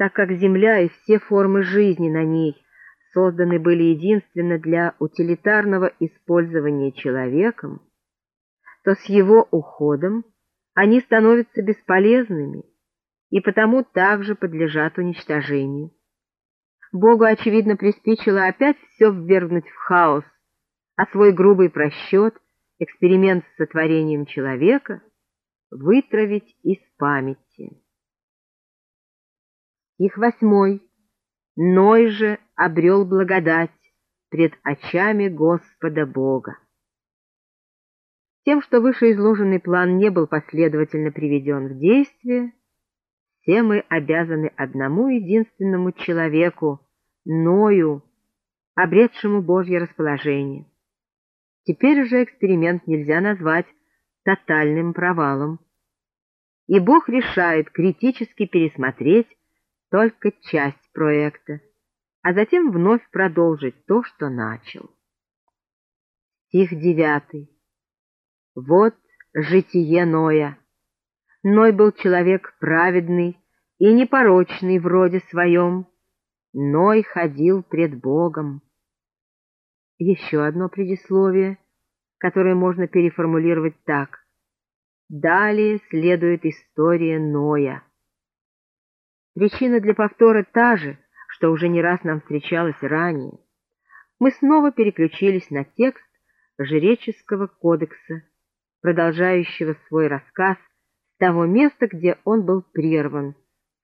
так как Земля и все формы жизни на ней созданы были единственно для утилитарного использования человеком, то с его уходом они становятся бесполезными и потому также подлежат уничтожению. Богу, очевидно, приспичило опять все ввергнуть в хаос, а свой грубый просчет, эксперимент с сотворением человека, вытравить из памяти. Их восьмой. Ной же обрел благодать пред очами Господа Бога. Тем, что вышеизложенный план не был последовательно приведен в действие, все мы обязаны одному единственному человеку, Ною, обретшему Божье расположение. Теперь уже эксперимент нельзя назвать тотальным провалом. И Бог решает критически пересмотреть только часть проекта, а затем вновь продолжить то, что начал. Стих девятый. Вот житие Ноя. Ной был человек праведный и непорочный в роде своем. Ной ходил пред Богом. Еще одно предисловие, которое можно переформулировать так. Далее следует история Ноя. Причина для повтора та же, что уже не раз нам встречалась ранее. Мы снова переключились на текст Жреческого кодекса, продолжающего свой рассказ того места, где он был прерван,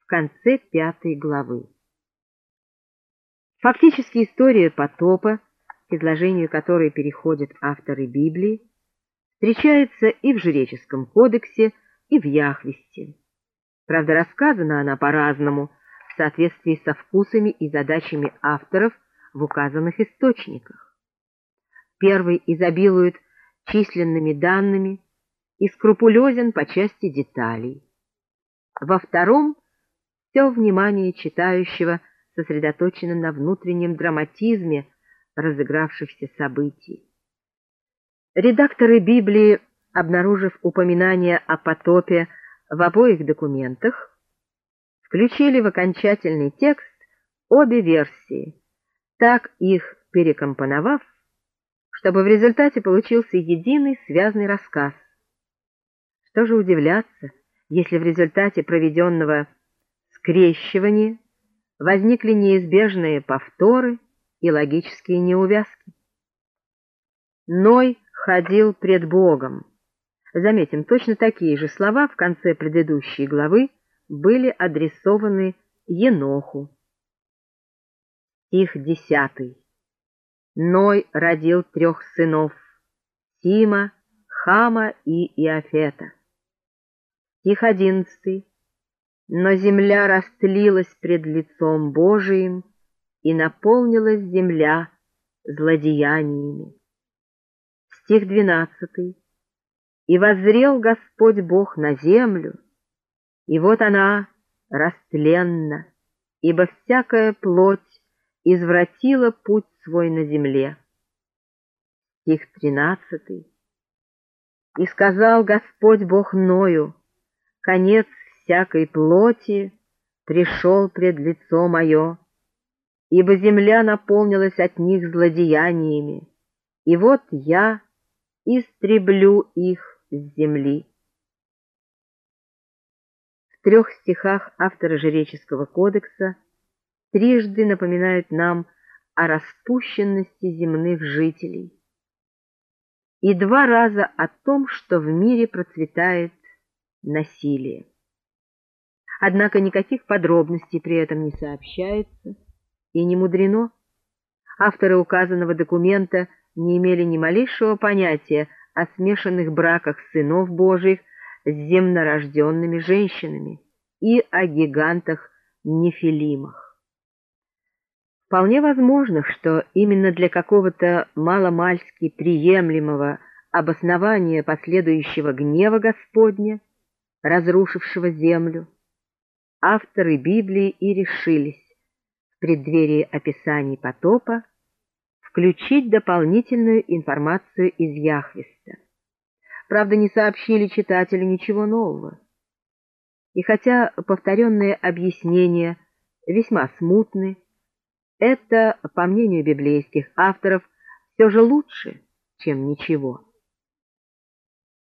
в конце пятой главы. Фактически история потопа, к изложению которой переходят авторы Библии, встречается и в Жреческом кодексе, и в Яхвесте. Правда, рассказана она по-разному, в соответствии со вкусами и задачами авторов в указанных источниках. Первый изобилует численными данными, и скрупулезен по части деталей. Во втором все внимание читающего сосредоточено на внутреннем драматизме разыгравшихся событий. Редакторы Библии, обнаружив упоминание о потопе в обоих документах, включили в окончательный текст обе версии, так их перекомпоновав, чтобы в результате получился единый связный рассказ, что же удивляться, если в результате проведенного скрещивания возникли неизбежные повторы и логические неувязки? Ной ходил пред Богом. Заметим, точно такие же слова в конце предыдущей главы были адресованы Еноху. Стих десятый. Ной родил трех сынов — Сима, Хама и Иофета. Стих одиннадцатый. Но земля растлилась пред лицом Божиим, и наполнилась земля злодеяниями. Стих двенадцатый. И воззрел Господь Бог на землю, и вот она растленна, ибо всякая плоть извратила путь свой на земле. Стих тринадцатый. И сказал Господь Бог Ною, конец всякой плоти пришел пред лицо мое, ибо земля наполнилась от них злодеяниями, и вот я истреблю их с земли. В трех стихах автора Жреческого кодекса трижды напоминают нам о распущенности земных жителей и два раза о том, что в мире процветает насилие. Однако никаких подробностей при этом не сообщается, и не мудрено. Авторы указанного документа не имели ни малейшего понятия о смешанных браках сынов Божьих с земнорожденными женщинами и о гигантах-нефилимах. Вполне возможно, что именно для какого-то маломальски приемлемого обоснования последующего гнева Господня разрушившего землю, авторы Библии и решились в преддверии описаний потопа включить дополнительную информацию из Яхвеста. Правда, не сообщили читателю ничего нового. И хотя повторенные объяснения весьма смутны. Это, по мнению библейских авторов, все же лучше, чем ничего.